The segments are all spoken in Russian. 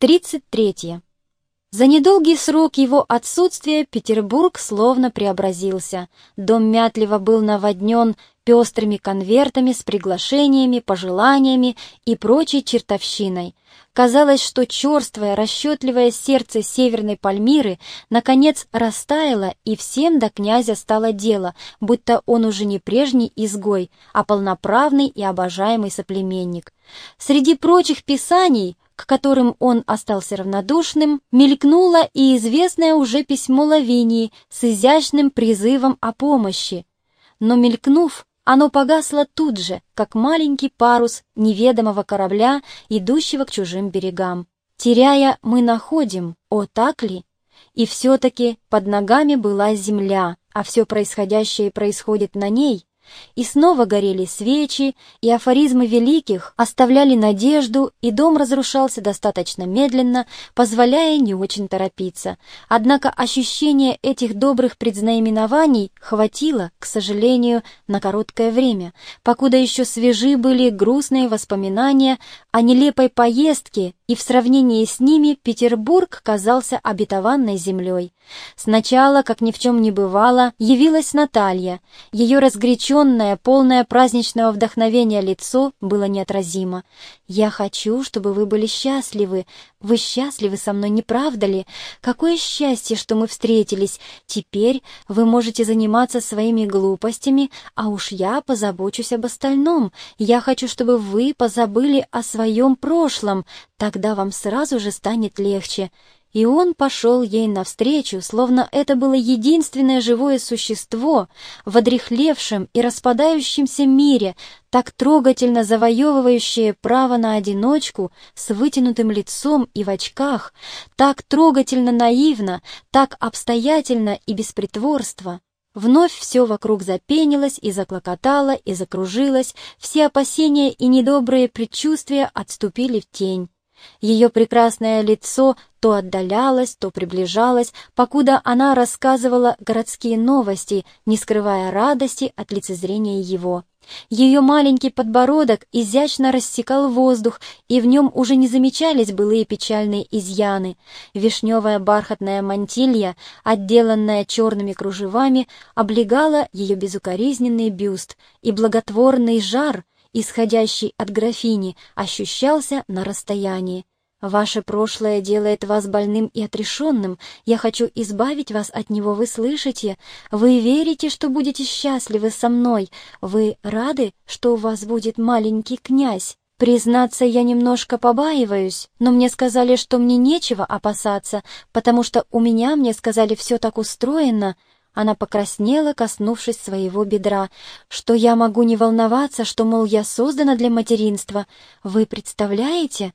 33. За недолгий срок его отсутствия Петербург словно преобразился. Дом Мятлева был наводнен пестрыми конвертами с приглашениями, пожеланиями и прочей чертовщиной. Казалось, что черствое, расчетливое сердце Северной Пальмиры наконец растаяло, и всем до князя стало дело, будто он уже не прежний изгой, а полноправный и обожаемый соплеменник. Среди прочих писаний к которым он остался равнодушным, мелькнуло и известное уже письмо Лавинии с изящным призывом о помощи. Но мелькнув, оно погасло тут же, как маленький парус неведомого корабля, идущего к чужим берегам. Теряя, мы находим, о так ли? И все-таки под ногами была земля, а все происходящее происходит на ней, и снова горели свечи, и афоризмы великих оставляли надежду, и дом разрушался достаточно медленно, позволяя не очень торопиться. Однако ощущение этих добрых предзнаменований хватило, к сожалению, на короткое время, покуда еще свежи были грустные воспоминания о нелепой поездке, и в сравнении с ними Петербург казался обетованной землей. Сначала, как ни в чем не бывало, явилась Наталья. Ее разгоряченное, полное праздничного вдохновения лицо было неотразимо. «Я хочу, чтобы вы были счастливы. Вы счастливы со мной, не правда ли? Какое счастье, что мы встретились. Теперь вы можете заниматься своими глупостями, а уж я позабочусь об остальном. Я хочу, чтобы вы позабыли о своем прошлом. Тогда вам сразу же станет легче. И он пошел ей навстречу, словно это было единственное живое существо в одрехлевшем и распадающемся мире, так трогательно завоевывающее право на одиночку с вытянутым лицом и в очках, так трогательно наивно, так обстоятельно и без притворства. Вновь все вокруг запенилось и заклокотало и закружилось, все опасения и недобрые предчувствия отступили в тень. Ее прекрасное лицо то отдалялось, то приближалось, покуда она рассказывала городские новости, не скрывая радости от лицезрения его. Ее маленький подбородок изящно рассекал воздух, и в нем уже не замечались былые печальные изъяны. Вишневая бархатная мантилья, отделанная черными кружевами, облегала ее безукоризненный бюст, и благотворный жар — исходящий от графини, ощущался на расстоянии. «Ваше прошлое делает вас больным и отрешенным. Я хочу избавить вас от него, вы слышите? Вы верите, что будете счастливы со мной? Вы рады, что у вас будет маленький князь?» Признаться, я немножко побаиваюсь, но мне сказали, что мне нечего опасаться, потому что у меня, мне сказали, все так устроено, она покраснела, коснувшись своего бедра. «Что я могу не волноваться, что, мол, я создана для материнства? Вы представляете?»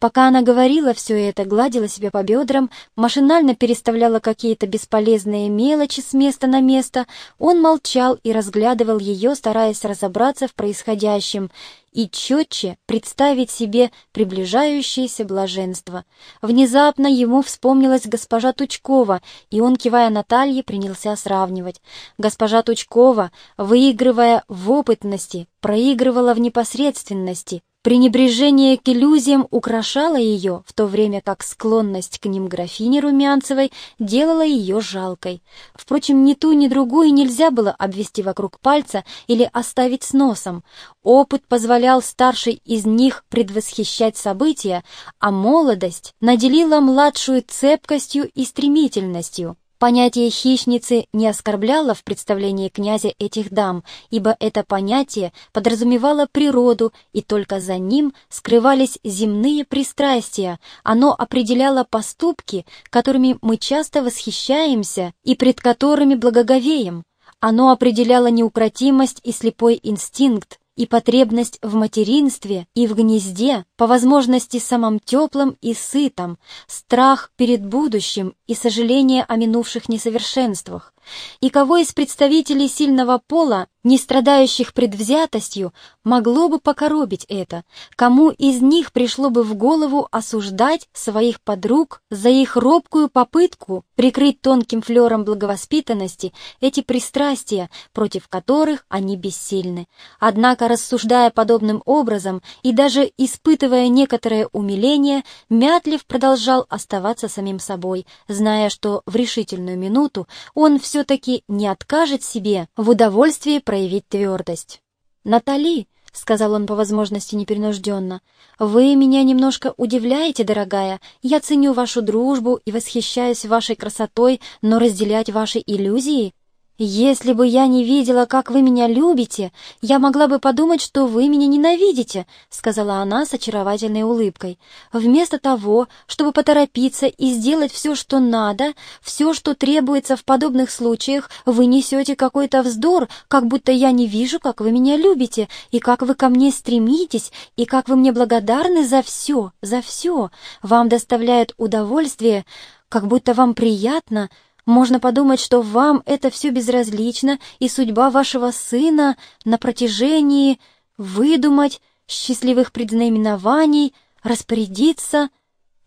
Пока она говорила все это, гладила себя по бедрам, машинально переставляла какие-то бесполезные мелочи с места на место, он молчал и разглядывал ее, стараясь разобраться в происходящем и четче представить себе приближающееся блаженство. Внезапно ему вспомнилась госпожа Тучкова, и он, кивая Наталье, принялся сравнивать. Госпожа Тучкова, выигрывая в опытности, проигрывала в непосредственности, Пренебрежение к иллюзиям украшало ее, в то время как склонность к ним графини Румянцевой делала ее жалкой. Впрочем, ни ту, ни другую нельзя было обвести вокруг пальца или оставить с носом. Опыт позволял старшей из них предвосхищать события, а молодость наделила младшую цепкостью и стремительностью. Понятие хищницы не оскорбляло в представлении князя этих дам, ибо это понятие подразумевало природу, и только за ним скрывались земные пристрастия. Оно определяло поступки, которыми мы часто восхищаемся и пред которыми благоговеем. Оно определяло неукротимость и слепой инстинкт, и потребность в материнстве и в гнезде, по возможности самым теплым и сытым, страх перед будущим и сожаление о минувших несовершенствах. И кого из представителей сильного пола не страдающих предвзятостью, могло бы покоробить это, кому из них пришло бы в голову осуждать своих подруг за их робкую попытку прикрыть тонким флером благовоспитанности эти пристрастия, против которых они бессильны. Однако, рассуждая подобным образом и даже испытывая некоторое умиление, Мятлев продолжал оставаться самим собой, зная, что в решительную минуту он все-таки не откажет себе в удовольствии проявить твердость. «Натали», — сказал он по возможности непринужденно, — «вы меня немножко удивляете, дорогая. Я ценю вашу дружбу и восхищаюсь вашей красотой, но разделять ваши иллюзии «Если бы я не видела, как вы меня любите, я могла бы подумать, что вы меня ненавидите», — сказала она с очаровательной улыбкой. «Вместо того, чтобы поторопиться и сделать все, что надо, все, что требуется в подобных случаях, вы несете какой-то вздор, как будто я не вижу, как вы меня любите, и как вы ко мне стремитесь, и как вы мне благодарны за все, за все. Вам доставляет удовольствие, как будто вам приятно, — можно подумать, что вам это все безразлично, и судьба вашего сына на протяжении выдумать счастливых предзнаменований, распорядиться.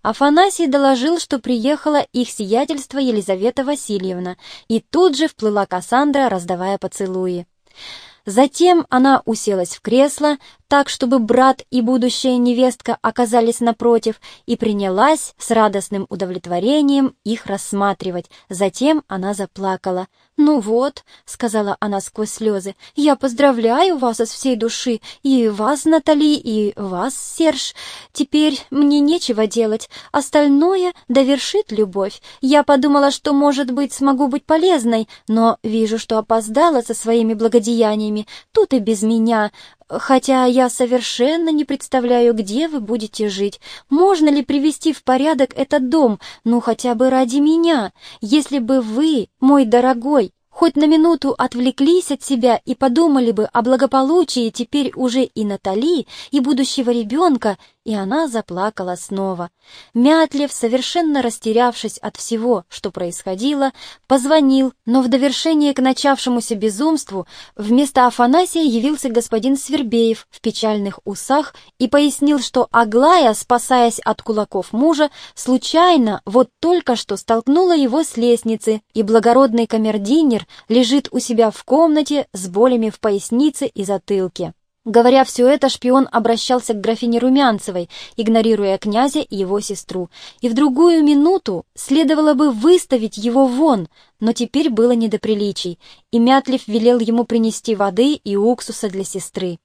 Афанасий доложил, что приехало их сиятельство Елизавета Васильевна, и тут же вплыла Кассандра, раздавая поцелуи. Затем она уселась в кресло, так, чтобы брат и будущая невестка оказались напротив, и принялась с радостным удовлетворением их рассматривать. Затем она заплакала. «Ну вот», — сказала она сквозь слезы, — «я поздравляю вас из всей души, и вас, Натали, и вас, Серж. Теперь мне нечего делать, остальное довершит любовь. Я подумала, что, может быть, смогу быть полезной, но вижу, что опоздала со своими благодеяниями. Тут и без меня. Хотя я совершенно не представляю, где вы будете жить. Можно ли привести в порядок этот дом, ну хотя бы ради меня, если бы вы, мой дорогой, хоть на минуту отвлеклись от себя и подумали бы о благополучии теперь уже и Натали, и будущего ребенка, и она заплакала снова. Мятлев, совершенно растерявшись от всего, что происходило, позвонил, но в довершение к начавшемуся безумству вместо Афанасия явился господин Свербеев в печальных усах и пояснил, что Аглая, спасаясь от кулаков мужа, случайно вот только что столкнула его с лестницы, и благородный камердинер лежит у себя в комнате с болями в пояснице и затылке. Говоря все это, шпион обращался к графине Румянцевой, игнорируя князя и его сестру. И в другую минуту следовало бы выставить его вон, но теперь было не до приличий, и Мятлев велел ему принести воды и уксуса для сестры.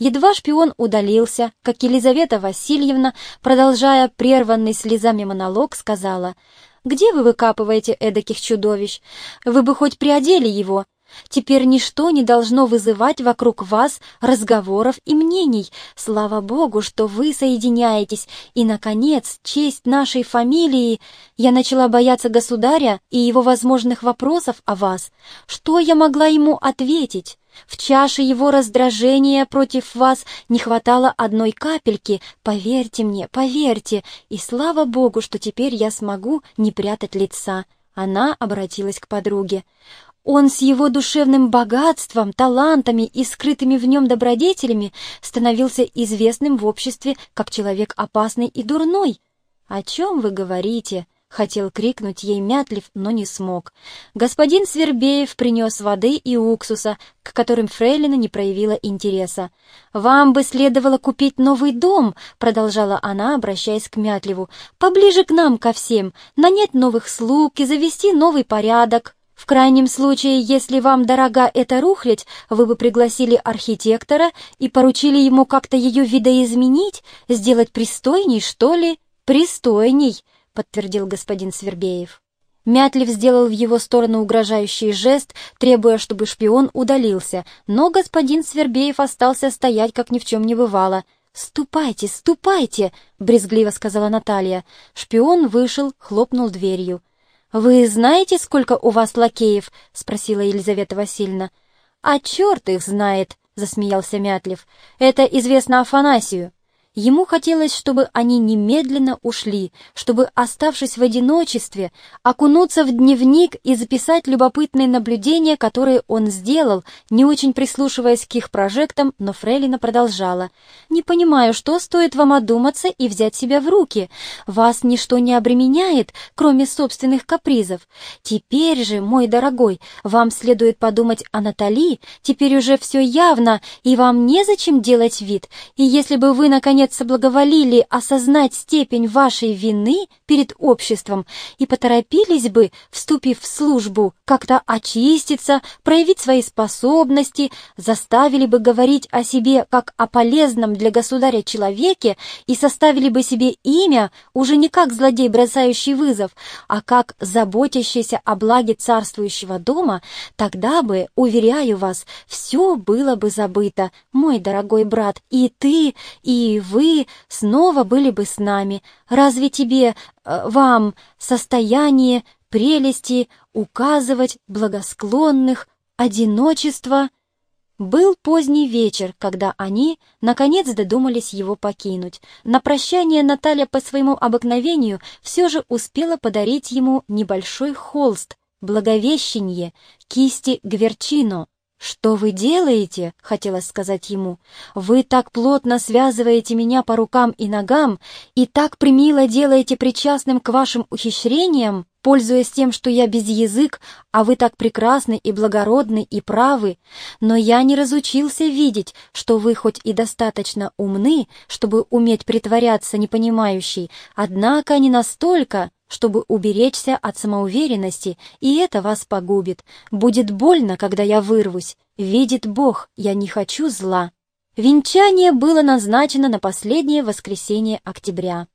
Едва шпион удалился, как Елизавета Васильевна, продолжая прерванный слезами монолог, сказала, «Где вы выкапываете эдаких чудовищ? Вы бы хоть приодели его, Теперь ничто не должно вызывать вокруг вас разговоров и мнений. Слава Богу, что вы соединяетесь. И, наконец, честь нашей фамилии. Я начала бояться государя и его возможных вопросов о вас. Что я могла ему ответить? В чаше его раздражения против вас не хватало одной капельки, поверьте мне, поверьте, и слава Богу, что теперь я смогу не прятать лица. Она обратилась к подруге. Он с его душевным богатством, талантами и скрытыми в нем добродетелями становился известным в обществе как человек опасный и дурной. «О чем вы говорите?» — хотел крикнуть ей Мятлив, но не смог. Господин Свербеев принес воды и уксуса, к которым Фрейлина не проявила интереса. «Вам бы следовало купить новый дом», — продолжала она, обращаясь к Мятливу, «поближе к нам ко всем, нанять новых слуг и завести новый порядок». В крайнем случае, если вам дорога эта рухлядь, вы бы пригласили архитектора и поручили ему как-то ее видоизменить, сделать пристойней, что ли? Пристойней, подтвердил господин Свербеев. Мятлив сделал в его сторону угрожающий жест, требуя, чтобы шпион удалился, но господин Свербеев остался стоять, как ни в чем не бывало. «Ступайте, ступайте!» — брезгливо сказала Наталья. Шпион вышел, хлопнул дверью. «Вы знаете, сколько у вас лакеев?» — спросила Елизавета Васильевна. «А черт их знает!» — засмеялся Мятлев. «Это известно Афанасию. Ему хотелось, чтобы они немедленно ушли, чтобы, оставшись в одиночестве, окунуться в дневник и записать любопытные наблюдения, которые он сделал, не очень прислушиваясь к их прожектам, но Фрейлина продолжала. «Не понимаю, что стоит вам одуматься и взять себя в руки. Вас ничто не обременяет, кроме собственных капризов. Теперь же, мой дорогой, вам следует подумать о Натали, теперь уже все явно, и вам незачем делать вид, и если бы вы, наконец, наконец, соблаговолили осознать степень вашей вины перед обществом и поторопились бы, вступив в службу, как-то очиститься, проявить свои способности, заставили бы говорить о себе как о полезном для государя человеке и составили бы себе имя уже не как злодей, бросающий вызов, а как заботящийся о благе царствующего дома, тогда бы, уверяю вас, все было бы забыто, мой дорогой брат, и ты, и вы, вы снова были бы с нами. Разве тебе, э, вам, состояние, прелести указывать благосклонных, одиночество? Был поздний вечер, когда они, наконец, додумались его покинуть. На прощание Наталья по своему обыкновению все же успела подарить ему небольшой холст, благовещенье, кисти Гверчино, «Что вы делаете?» — хотелось сказать ему. «Вы так плотно связываете меня по рукам и ногам и так примило делаете причастным к вашим ухищрениям, пользуясь тем, что я без язык, а вы так прекрасны и благородны и правы. Но я не разучился видеть, что вы хоть и достаточно умны, чтобы уметь притворяться непонимающей, однако не настолько, чтобы уберечься от самоуверенности, и это вас погубит. Будет больно, когда я вырвусь. Видит Бог, я не хочу зла. Венчание было назначено на последнее воскресенье октября.